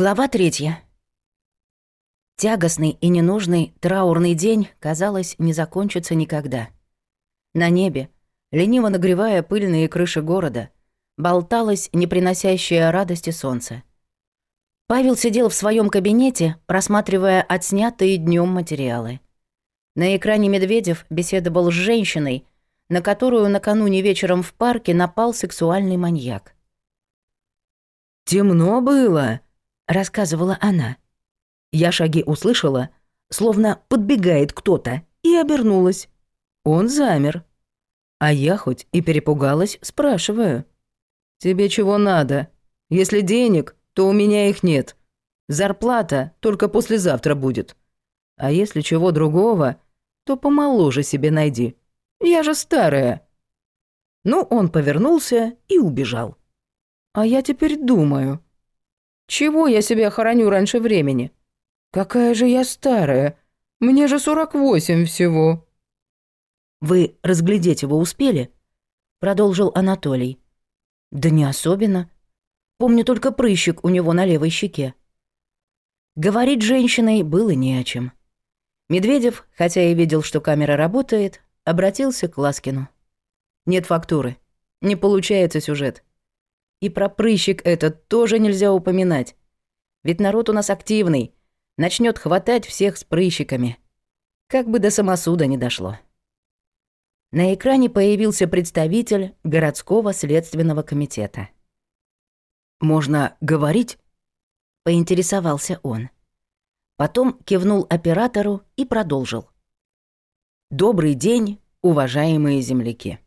Глава третья. Тягостный и ненужный траурный день, казалось, не закончится никогда. На небе, лениво нагревая пыльные крыши города, болталось не приносящее радости солнце. Павел сидел в своем кабинете, просматривая отснятые днем материалы. На экране Медведев беседовал с женщиной, на которую накануне вечером в парке напал сексуальный маньяк. «Темно было», рассказывала она. Я шаги услышала, словно подбегает кто-то, и обернулась. Он замер. А я хоть и перепугалась, спрашиваю. «Тебе чего надо? Если денег, то у меня их нет. Зарплата только послезавтра будет. А если чего другого, то помоложе себе найди. Я же старая». Ну, он повернулся и убежал. А я теперь думаю. Чего я себя хороню раньше времени? Какая же я старая. Мне же 48 всего. Вы разглядеть его успели? Продолжил Анатолий. Да не особенно. Помню только прыщик у него на левой щеке. Говорить женщиной было не о чем. Медведев, хотя и видел, что камера работает, обратился к Ласкину. «Нет фактуры. Не получается сюжет. И про прыщик этот тоже нельзя упоминать. Ведь народ у нас активный. Начнет хватать всех с прыщиками. Как бы до самосуда не дошло. На экране появился представитель городского следственного комитета. «Можно говорить?» — поинтересовался он. Потом кивнул оператору и продолжил. «Добрый день, уважаемые земляки!»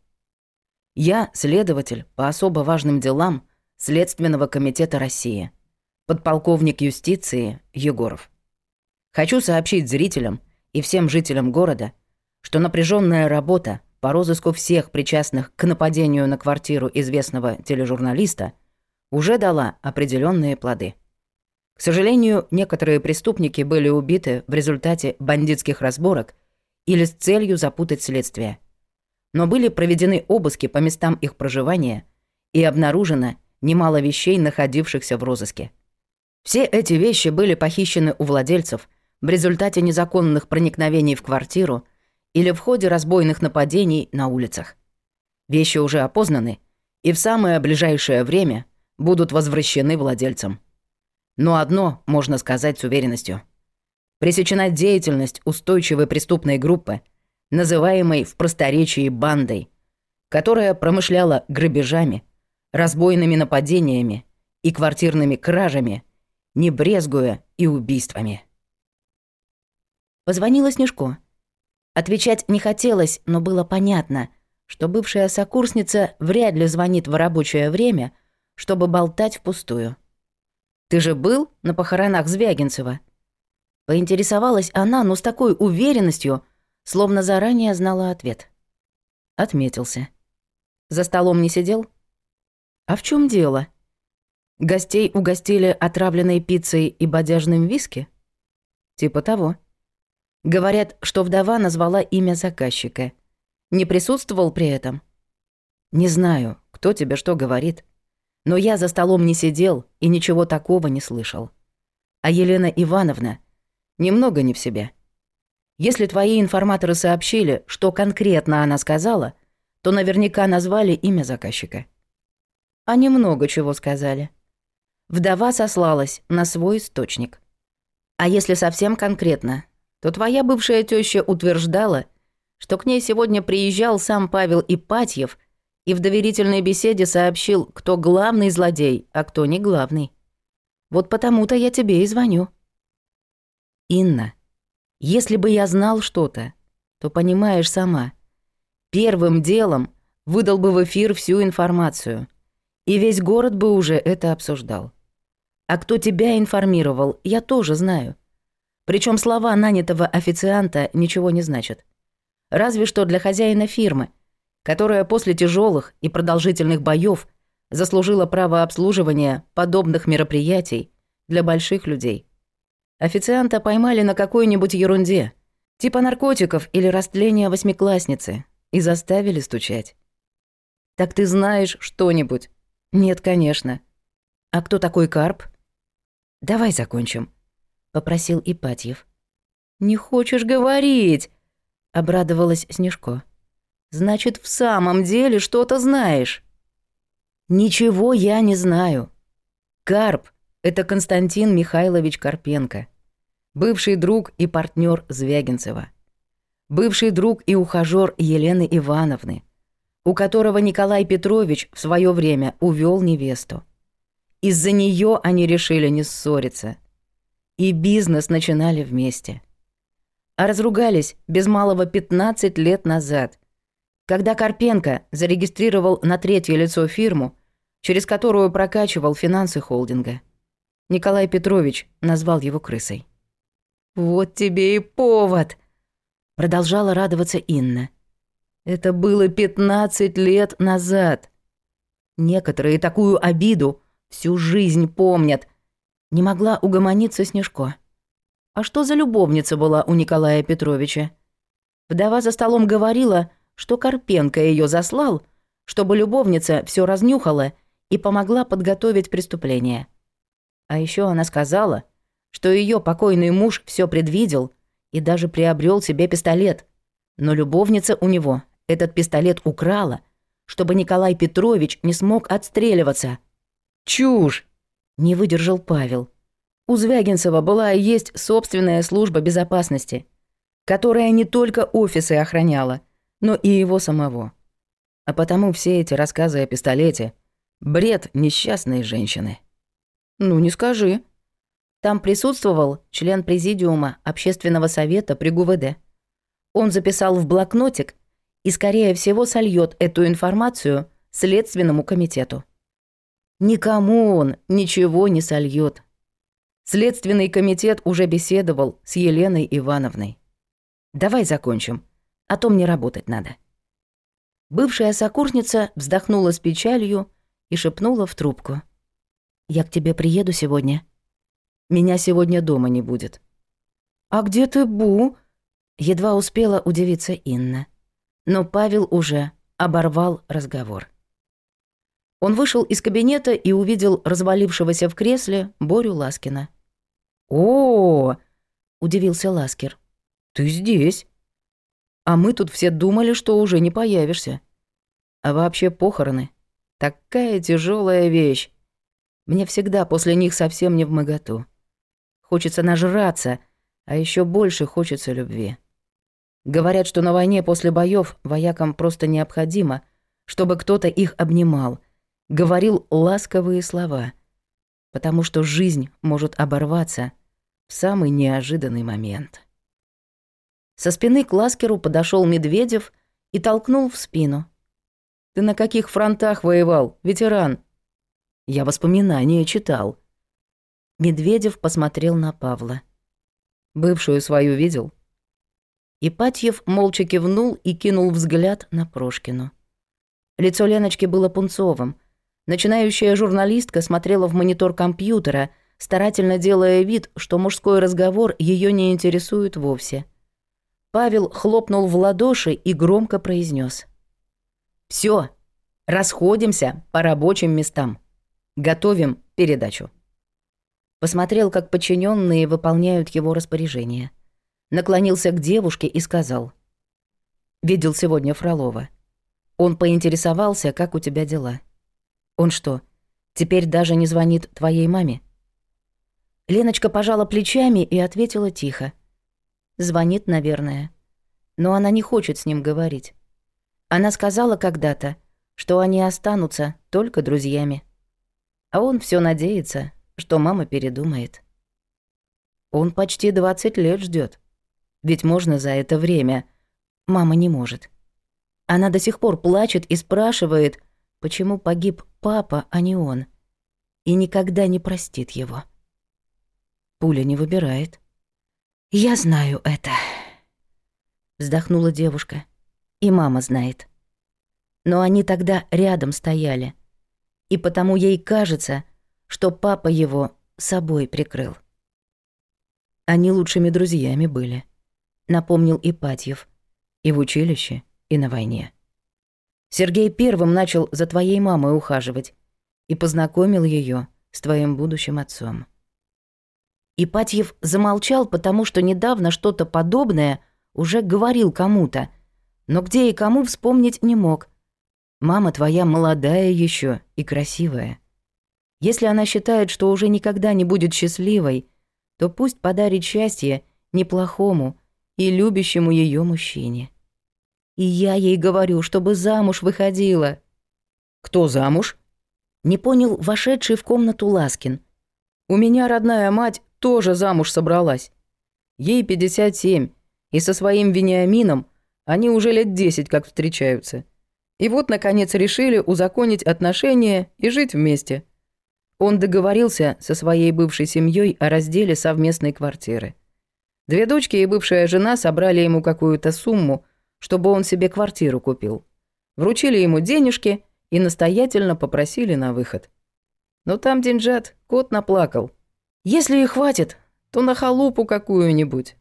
Я следователь по особо важным делам Следственного комитета России, подполковник юстиции Егоров. Хочу сообщить зрителям и всем жителям города, что напряженная работа по розыску всех причастных к нападению на квартиру известного тележурналиста уже дала определенные плоды. К сожалению, некоторые преступники были убиты в результате бандитских разборок или с целью запутать следствие – но были проведены обыски по местам их проживания и обнаружено немало вещей, находившихся в розыске. Все эти вещи были похищены у владельцев в результате незаконных проникновений в квартиру или в ходе разбойных нападений на улицах. Вещи уже опознаны и в самое ближайшее время будут возвращены владельцам. Но одно можно сказать с уверенностью. Пресечена деятельность устойчивой преступной группы – называемой в просторечии бандой, которая промышляла грабежами, разбойными нападениями и квартирными кражами, не брезгуя и убийствами. Позвонила Снежко. Отвечать не хотелось, но было понятно, что бывшая сокурсница вряд ли звонит в рабочее время, чтобы болтать впустую. «Ты же был на похоронах Звягинцева?» Поинтересовалась она, но с такой уверенностью – словно заранее знала ответ. Отметился. За столом не сидел? А в чем дело? Гостей угостили отравленной пиццей и бодяжным виски? Типа того. Говорят, что вдова назвала имя заказчика. Не присутствовал при этом? Не знаю, кто тебе что говорит. Но я за столом не сидел и ничего такого не слышал. А Елена Ивановна немного не в себе. Если твои информаторы сообщили, что конкретно она сказала, то наверняка назвали имя заказчика. Они много чего сказали. Вдова сослалась на свой источник. А если совсем конкретно, то твоя бывшая теща утверждала, что к ней сегодня приезжал сам Павел Ипатьев и в доверительной беседе сообщил, кто главный злодей, а кто не главный. Вот потому-то я тебе и звоню. Инна, если бы я знал что-то, то понимаешь сама, первым делом выдал бы в эфир всю информацию, и весь город бы уже это обсуждал. А кто тебя информировал, я тоже знаю. Причем слова нанятого официанта ничего не значат. Разве что для хозяина фирмы, которая после тяжелых и продолжительных боев заслужила право обслуживания подобных мероприятий для больших людей. Официанта поймали на какой-нибудь ерунде, типа наркотиков или растления восьмиклассницы, и заставили стучать. «Так ты знаешь что-нибудь?» «Нет, конечно». «А кто такой Карп?» «Давай закончим», — попросил Ипатьев. «Не хочешь говорить?» — обрадовалась Снежко. «Значит, в самом деле что-то знаешь». «Ничего я не знаю. Карп это Константин Михайлович Карпенко, бывший друг и партнер Звягинцева, бывший друг и ухажер Елены Ивановны, у которого Николай Петрович в свое время увел невесту. Из-за нее они решили не ссориться. И бизнес начинали вместе. А разругались без малого 15 лет назад, когда Карпенко зарегистрировал на третье лицо фирму, через которую прокачивал финансы холдинга. Николай Петрович назвал его крысой. «Вот тебе и повод!» — продолжала радоваться Инна. «Это было 15 лет назад. Некоторые такую обиду всю жизнь помнят». Не могла угомониться Снежко. А что за любовница была у Николая Петровича? Вдова за столом говорила, что Карпенко ее заслал, чтобы любовница все разнюхала и помогла подготовить преступление. — а еще она сказала, что ее покойный муж все предвидел и даже приобрел себе пистолет. Но любовница у него этот пистолет украла, чтобы Николай Петрович не смог отстреливаться. «Чушь!» – не выдержал Павел. У Звягинцева была и есть собственная служба безопасности, которая не только офисы охраняла, но и его самого. А потому все эти рассказы о пистолете – бред несчастной женщины. Ну, не скажи. Там присутствовал член президиума общественного совета при ГУВД. Он записал в блокнотик и, скорее всего, сольет эту информацию Следственному комитету. Никому он ничего не сольет. Следственный комитет уже беседовал с Еленой Ивановной. Давай закончим, а то мне работать надо. Бывшая сокурсница вздохнула с печалью и шепнула в трубку. Я к тебе приеду сегодня. Меня сегодня дома не будет. А где ты, Бу? Едва успела удивиться Инна. Но Павел уже оборвал разговор. Он вышел из кабинета и увидел развалившегося в кресле Борю Ласкина. «О!», -о — удивился Ласкер. «Ты здесь?» «А мы тут все думали, что уже не появишься. А вообще похороны. Такая тяжелая вещь. Мне всегда после них совсем не в моготу. Хочется нажраться, а еще больше хочется любви. Говорят, что на войне после боев воякам просто необходимо, чтобы кто-то их обнимал, говорил ласковые слова, потому что жизнь может оборваться в самый неожиданный момент. Со спины к Ласкеру подошел Медведев и толкнул в спину. «Ты на каких фронтах воевал, ветеран?» Я воспоминания читал». Медведев посмотрел на Павла. «Бывшую свою видел?» Ипатьев молча кивнул и кинул взгляд на Прошкину. Лицо Леночки было пунцовым. Начинающая журналистка смотрела в монитор компьютера, старательно делая вид, что мужской разговор ее не интересует вовсе. Павел хлопнул в ладоши и громко произнес: "Все, расходимся по рабочим местам». Готовим передачу. Посмотрел, как подчиненные выполняют его распоряжение. Наклонился к девушке и сказал. «Видел сегодня Фролова. Он поинтересовался, как у тебя дела. Он что, теперь даже не звонит твоей маме?» Леночка пожала плечами и ответила тихо. «Звонит, наверное. Но она не хочет с ним говорить. Она сказала когда-то, что они останутся только друзьями» а он все надеется, что мама передумает. Он почти 20 лет ждет. Ведь можно за это время. Мама не может. Она до сих пор плачет и спрашивает, почему погиб папа, а не он. И никогда не простит его. Пуля не выбирает. «Я знаю это», — вздохнула девушка. «И мама знает. Но они тогда рядом стояли» и потому ей кажется, что папа его собой прикрыл. Они лучшими друзьями были, напомнил Ипатьев, и в училище, и на войне. Сергей первым начал за твоей мамой ухаживать и познакомил ее с твоим будущим отцом. Ипатьев замолчал, потому что недавно что-то подобное уже говорил кому-то, но где и кому вспомнить не мог – Мама твоя молодая еще и красивая. Если она считает, что уже никогда не будет счастливой, то пусть подарит счастье неплохому и любящему ее мужчине. И я ей говорю, чтобы замуж выходила. Кто замуж? Не понял вошедший в комнату Ласкин. У меня родная мать тоже замуж собралась. Ей 57, и со своим Вениамином они уже лет 10 как встречаются. И вот, наконец, решили узаконить отношения и жить вместе. Он договорился со своей бывшей семьей о разделе совместной квартиры. Две дочки и бывшая жена собрали ему какую-то сумму, чтобы он себе квартиру купил. Вручили ему денежки и настоятельно попросили на выход. Но там деньжат, кот наплакал. «Если и хватит, то на халупу какую-нибудь».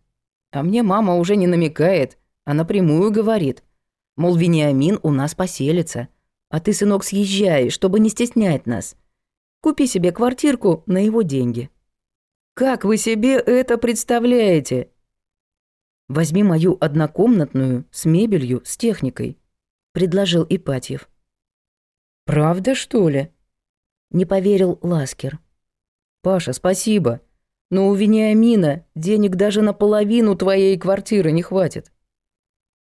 А мне мама уже не намекает, а напрямую говорит – Мол, Вениамин у нас поселится. А ты, сынок, съезжай, чтобы не стеснять нас. Купи себе квартирку на его деньги. Как вы себе это представляете? Возьми мою однокомнатную с мебелью, с техникой, предложил Ипатьев. Правда, что ли? Не поверил Ласкер. Паша, спасибо. Но у Вениамина денег даже наполовину твоей квартиры не хватит.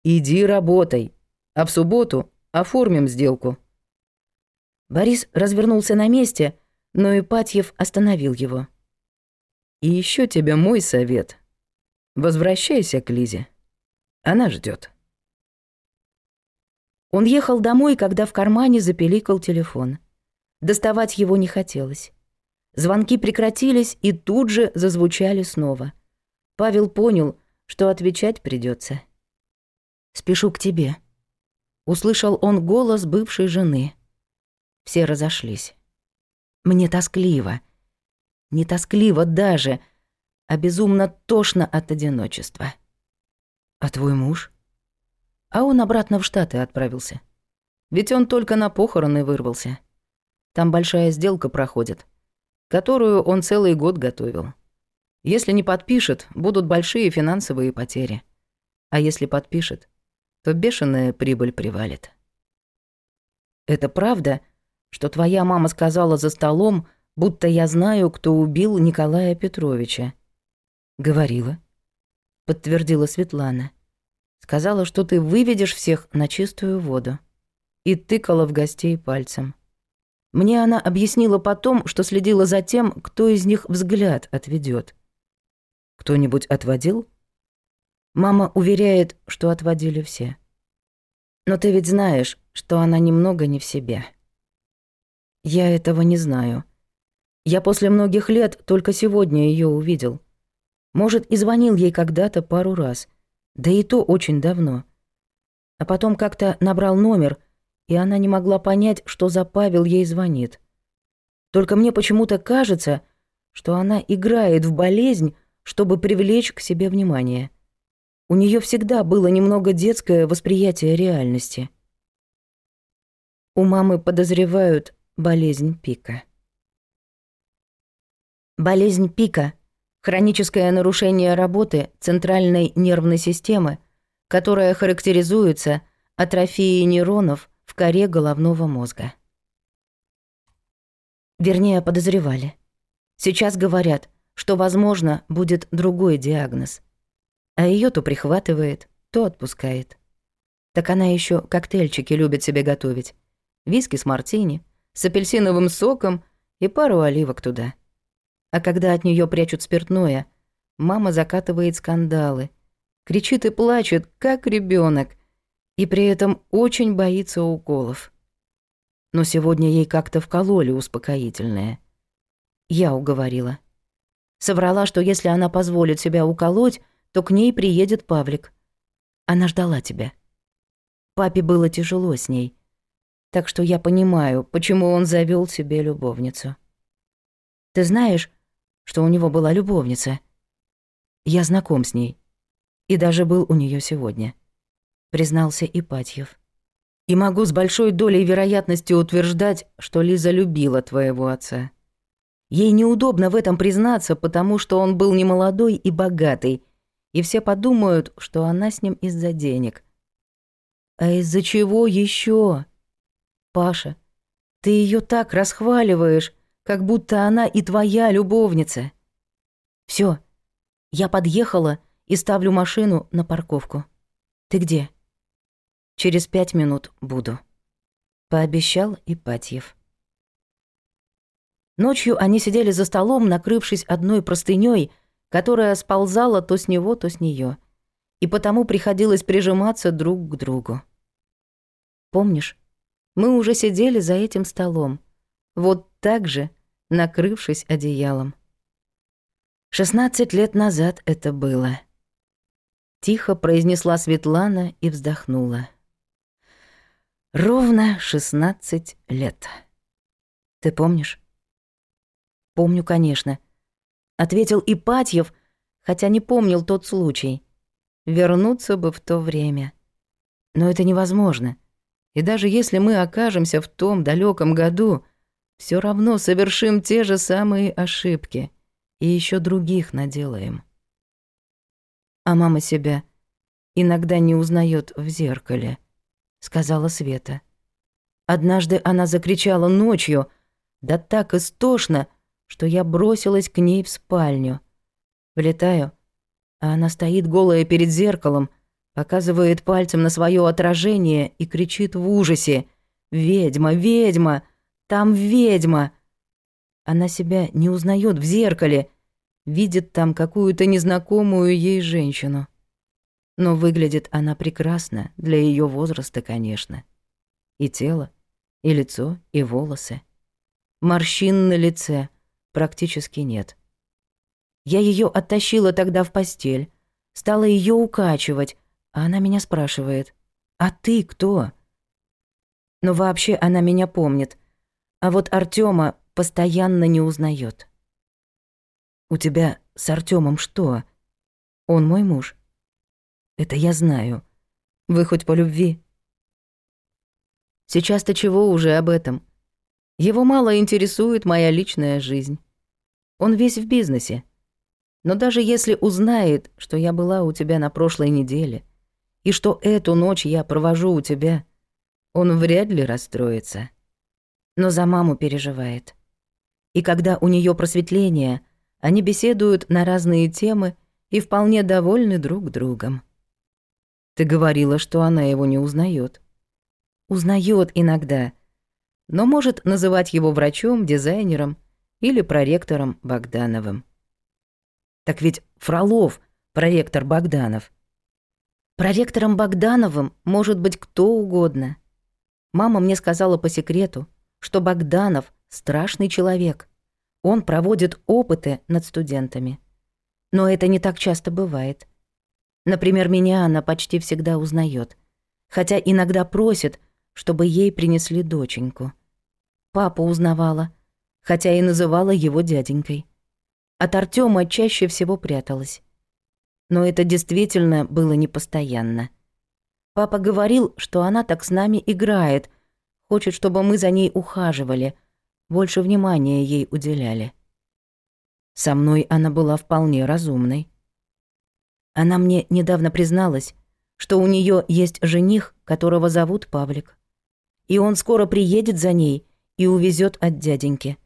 Иди работай а в субботу оформим сделку». Борис развернулся на месте, но Ипатьев остановил его. «И еще тебе мой совет. Возвращайся к Лизе. Она ждет. Он ехал домой, когда в кармане запеликал телефон. Доставать его не хотелось. Звонки прекратились и тут же зазвучали снова. Павел понял, что отвечать придется. «Спешу к тебе», услышал он голос бывшей жены. Все разошлись. Мне тоскливо. Не тоскливо даже, а безумно тошно от одиночества. А твой муж? А он обратно в Штаты отправился. Ведь он только на похороны вырвался. Там большая сделка проходит, которую он целый год готовил. Если не подпишет, будут большие финансовые потери. А если подпишет, то бешеная прибыль привалит. Это правда, что твоя мама сказала за столом, будто я знаю, кто убил Николая Петровича? Говорила. Подтвердила Светлана. Сказала, что ты выведешь всех на чистую воду. И тыкала в гостей пальцем. Мне она объяснила потом, что следила за тем, кто из них взгляд отведет. Кто-нибудь отводил? Мама уверяет, что отводили все. Но ты ведь знаешь, что она немного не в себе. Я этого не знаю. Я после многих лет только сегодня ее увидел. Может, и звонил ей когда-то пару раз, да и то очень давно. А потом как-то набрал номер, и она не могла понять, что за Павел ей звонит. Только мне почему-то кажется, что она играет в болезнь, чтобы привлечь к себе внимание. У нее всегда было немного детское восприятие реальности. У мамы подозревают болезнь пика. Болезнь пика – хроническое нарушение работы центральной нервной системы, которая характеризуется атрофией нейронов в коре головного мозга. Вернее, подозревали. Сейчас говорят, что, возможно, будет другой диагноз – а ее то прихватывает, то отпускает. Так она еще коктейльчики любит себе готовить. Виски с мартини, с апельсиновым соком и пару оливок туда. А когда от нее прячут спиртное, мама закатывает скандалы, кричит и плачет, как ребенок, и при этом очень боится уколов. Но сегодня ей как-то вкололи успокоительное. Я уговорила. Соврала, что если она позволит себя уколоть, то к ней приедет Павлик. Она ждала тебя. Папе было тяжело с ней. Так что я понимаю, почему он завёл себе любовницу. Ты знаешь, что у него была любовница? Я знаком с ней. И даже был у неё сегодня. Признался Ипатьев. И могу с большой долей вероятности утверждать, что Лиза любила твоего отца. Ей неудобно в этом признаться, потому что он был немолодой и богатый — и все подумают, что она с ним из-за денег. А из-за чего еще? Паша, ты ее так расхваливаешь, как будто она и твоя любовница. Все, я подъехала и ставлю машину на парковку. Ты где? Через пять минут буду. Пообещал Ипатьев. Ночью они сидели за столом, накрывшись одной простынёй, которая сползала то с него, то с нее, и потому приходилось прижиматься друг к другу. Помнишь, мы уже сидели за этим столом, вот так же, накрывшись одеялом. 16 лет назад это было. Тихо произнесла Светлана и вздохнула. Ровно 16 лет. Ты помнишь? Помню, конечно ответил Ипатьев, хотя не помнил тот случай. Вернуться бы в то время. Но это невозможно. И даже если мы окажемся в том далеком году, все равно совершим те же самые ошибки и еще других наделаем. А мама себя иногда не узнает в зеркале, сказала Света. Однажды она закричала ночью, да так истошно, что я бросилась к ней в спальню. Влетаю, а она стоит голая перед зеркалом, показывает пальцем на свое отражение и кричит в ужасе «Ведьма, ведьма! Там ведьма!» Она себя не узнает в зеркале, видит там какую-то незнакомую ей женщину. Но выглядит она прекрасно, для ее возраста, конечно. И тело, и лицо, и волосы. Морщин на лице, практически нет. Я ее оттащила тогда в постель, стала ее укачивать, а она меня спрашивает, «А ты кто?» Но вообще она меня помнит, а вот Артема постоянно не узнает. «У тебя с Артемом что?» «Он мой муж». «Это я знаю. Вы хоть по любви?» «Сейчас-то чего уже об этом?» Его мало интересует моя личная жизнь. Он весь в бизнесе. Но даже если узнает, что я была у тебя на прошлой неделе, и что эту ночь я провожу у тебя, он вряд ли расстроится. Но за маму переживает. И когда у нее просветление, они беседуют на разные темы и вполне довольны друг другом. Ты говорила, что она его не узнает. Узнает иногда, но может называть его врачом, дизайнером — или проректором Богдановым. Так ведь Фролов — проректор Богданов. Проректором Богдановым может быть кто угодно. Мама мне сказала по секрету, что Богданов — страшный человек. Он проводит опыты над студентами. Но это не так часто бывает. Например, меня она почти всегда узнает, хотя иногда просит, чтобы ей принесли доченьку. Папа узнавала — хотя и называла его дяденькой. От Артёма чаще всего пряталась. Но это действительно было непостоянно. Папа говорил, что она так с нами играет, хочет, чтобы мы за ней ухаживали, больше внимания ей уделяли. Со мной она была вполне разумной. Она мне недавно призналась, что у нее есть жених, которого зовут Павлик. И он скоро приедет за ней и увезет от дяденьки.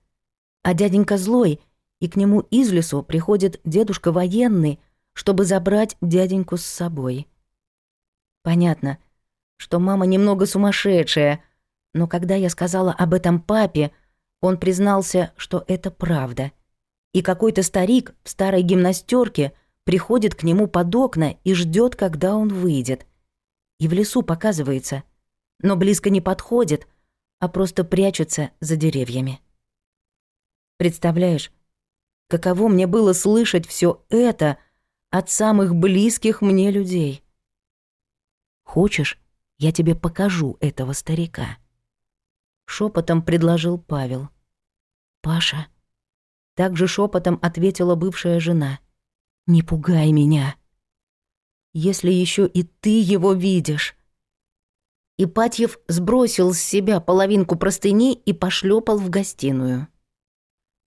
А дяденька злой, и к нему из лесу приходит дедушка военный, чтобы забрать дяденьку с собой. Понятно, что мама немного сумасшедшая, но когда я сказала об этом папе, он признался, что это правда. И какой-то старик в старой гимнастерке приходит к нему под окна и ждет, когда он выйдет. И в лесу показывается, но близко не подходит, а просто прячется за деревьями. Представляешь, каково мне было слышать все это от самых близких мне людей? Хочешь, я тебе покажу этого старика? Шепотом предложил Павел. Паша. Также шепотом ответила бывшая жена. Не пугай меня. Если еще и ты его видишь. Ипатьев сбросил с себя половинку простыни и пошлепал в гостиную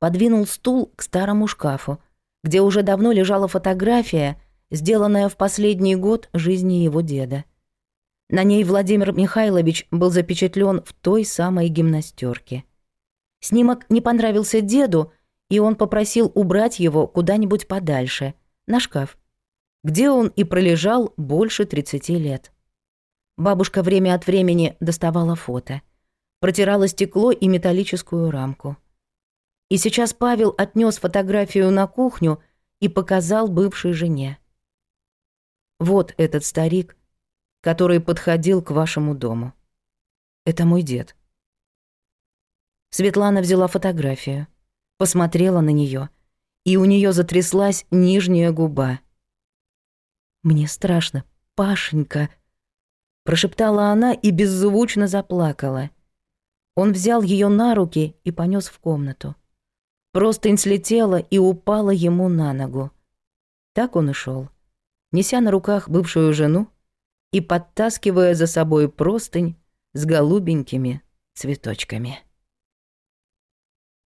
подвинул стул к старому шкафу, где уже давно лежала фотография, сделанная в последний год жизни его деда. На ней Владимир Михайлович был запечатлен в той самой гимнастерке. Снимок не понравился деду, и он попросил убрать его куда-нибудь подальше, на шкаф, где он и пролежал больше 30 лет. Бабушка время от времени доставала фото, протирала стекло и металлическую рамку – и сейчас Павел отнёс фотографию на кухню и показал бывшей жене. «Вот этот старик, который подходил к вашему дому. Это мой дед». Светлана взяла фотографию, посмотрела на неё и у неё затряслась нижняя губа. «Мне страшно, Пашенька», — прошептала она и беззвучно заплакала. Он взял её на руки и понёс в комнату. Простынь слетела и упала ему на ногу. Так он и шел, неся на руках бывшую жену и подтаскивая за собой простынь с голубенькими цветочками.